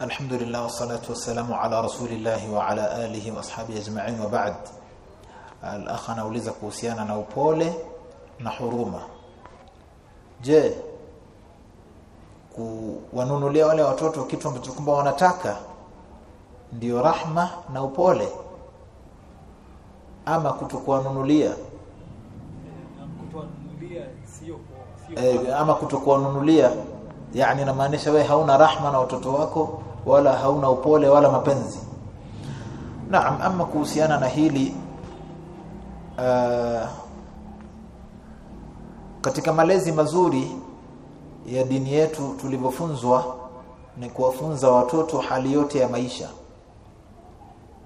Alhamdulillah wassalatu wassalamu ala rasulillah wa ala alihi wa ashabihi ajma'in wa ba'd. Al-akh anauliza kuhusiana na upole na huruma. Je, kuwanunulia wale watoto kitu ambacho kwamba wanataka ndiyo rahma na upole ama kutokuwanunulia kutokuwanunulia sio sio eh, ama kutokuwanunulia yani inamaanisha wewe hauna rahma na watoto wako wala hauna upole wala mapenzi. Naam ama kuhusiana na hili uh, katika malezi mazuri ya dini yetu tulivyofunzwa ni kuwafunza watoto hali yote ya maisha.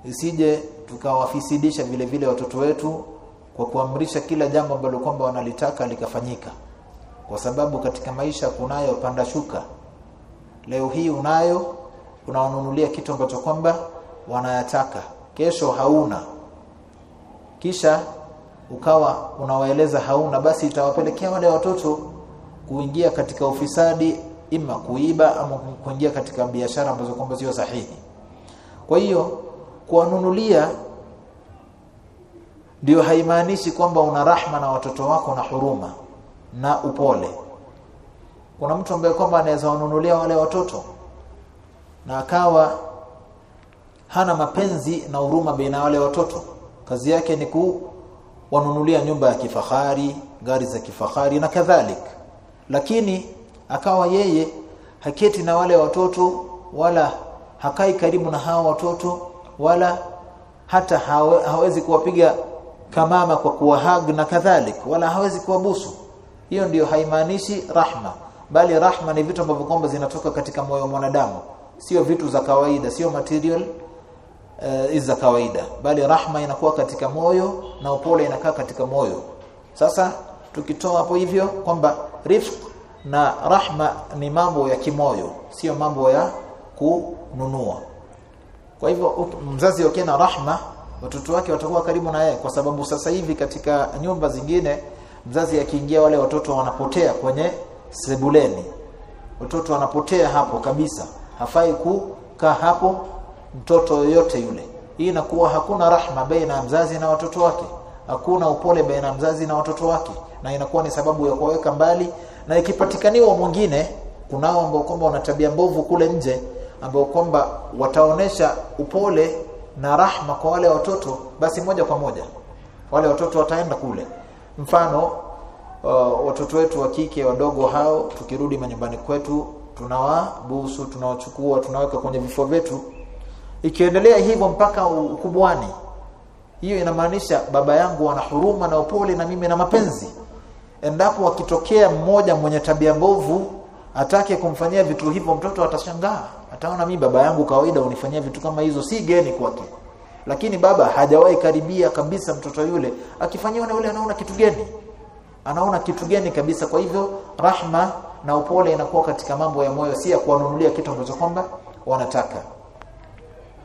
Isije tukawafisidisha vile vile watoto wetu kwa kuamrisha kila jambo ambalo kwamba wanalitaka likafanyika kwa sababu katika maisha kunayo panda shuka. Leo hii unayo unawanunulia kitu ambacho kwamba wanayataka. Kesho hauna. Kisha ukawa unawaeleza hauna basi itawapelekea wale watoto kuingia katika ufisadi ima kuiba ama kuingia katika biashara ambazo kwamba sio sahihi. Kwa hiyo kuwanunulia ndio haimaanishi kwamba una rahma na watoto wako na huruma na upole. Kuna mtu ambaye kwamba anaweza wanunulia wale watoto na akawa hana mapenzi na huruma baina wale watoto. Kazi yake ni kuwanunulia nyumba ya kifahari gari za kifahari na kadhalik. Lakini akawa yeye haketi na wale watoto wala hakai karibu na hao watoto wala hata hawe, hawezi kuwapiga kamama kwa kuwahag na kadhalik wala hawezi kuwabusu hiyo ndiyo haimaanishi rahma. Bali rahma ni vitu ambavyo kwamba zinatoka katika moyo wa mwanadamu. Sio vitu za kawaida sio material uh, za kawaida. Bali rahma inakuwa katika moyo na upole inakaa katika moyo. Sasa tukitoa hapo hivyo kwamba rifq na rahma ni mambo ya kimoyo sio mambo ya kununua. Kwa hivyo mzazi akiwa na rahma watoto wake watakuwa karibu na yeye. Kwa sababu sasa hivi katika nyumba zingine mzazi akiingia wale watoto wanapotea kwenye sebuleni. Watoto wanapotea hapo kabisa. Hafai kukaa hapo mtoto yoyote yule. Hii inakuwa hakuna rahma baina ya mzazi na watoto wake. Hakuna upole baina ya mzazi na watoto wake. Na inakuwa ni sababu ya kuweka mbali. Na ikipatikaniwa mwingine kunao ambao kwamba wana tabia mbovu kule nje ambao kwamba wataonesha upole na rahma kwa wale watoto basi moja kwa moja. Wale watoto wataenda kule mfano uh, watoto wetu wa kike wadogo hao tukirudi manyumbani kwetu tunawabusu tunawachukua tunaweka kwenye vifua vyetu. Ikiendelea hivyo mpaka ukubwani hiyo inamaanisha baba yangu ana huruma na upole na mimi na mapenzi. Endapo wakitokea mmoja mwenye tabia mbovu atake kumfanyia vitu hivyo mtoto atashangaa. Ataona mimi baba yangu kawaida unifanyia vitu kama hizo si geni kwake lakini baba hajawahi karibia kabisa mtoto yule akifanyiwa na yule anaona kitu gani? Anaona kitu gani kabisa? Kwa hivyo rahma na upole inakuwa katika mambo ya moyo si ya kuwanunulia kitu ambacho kwamba wanataka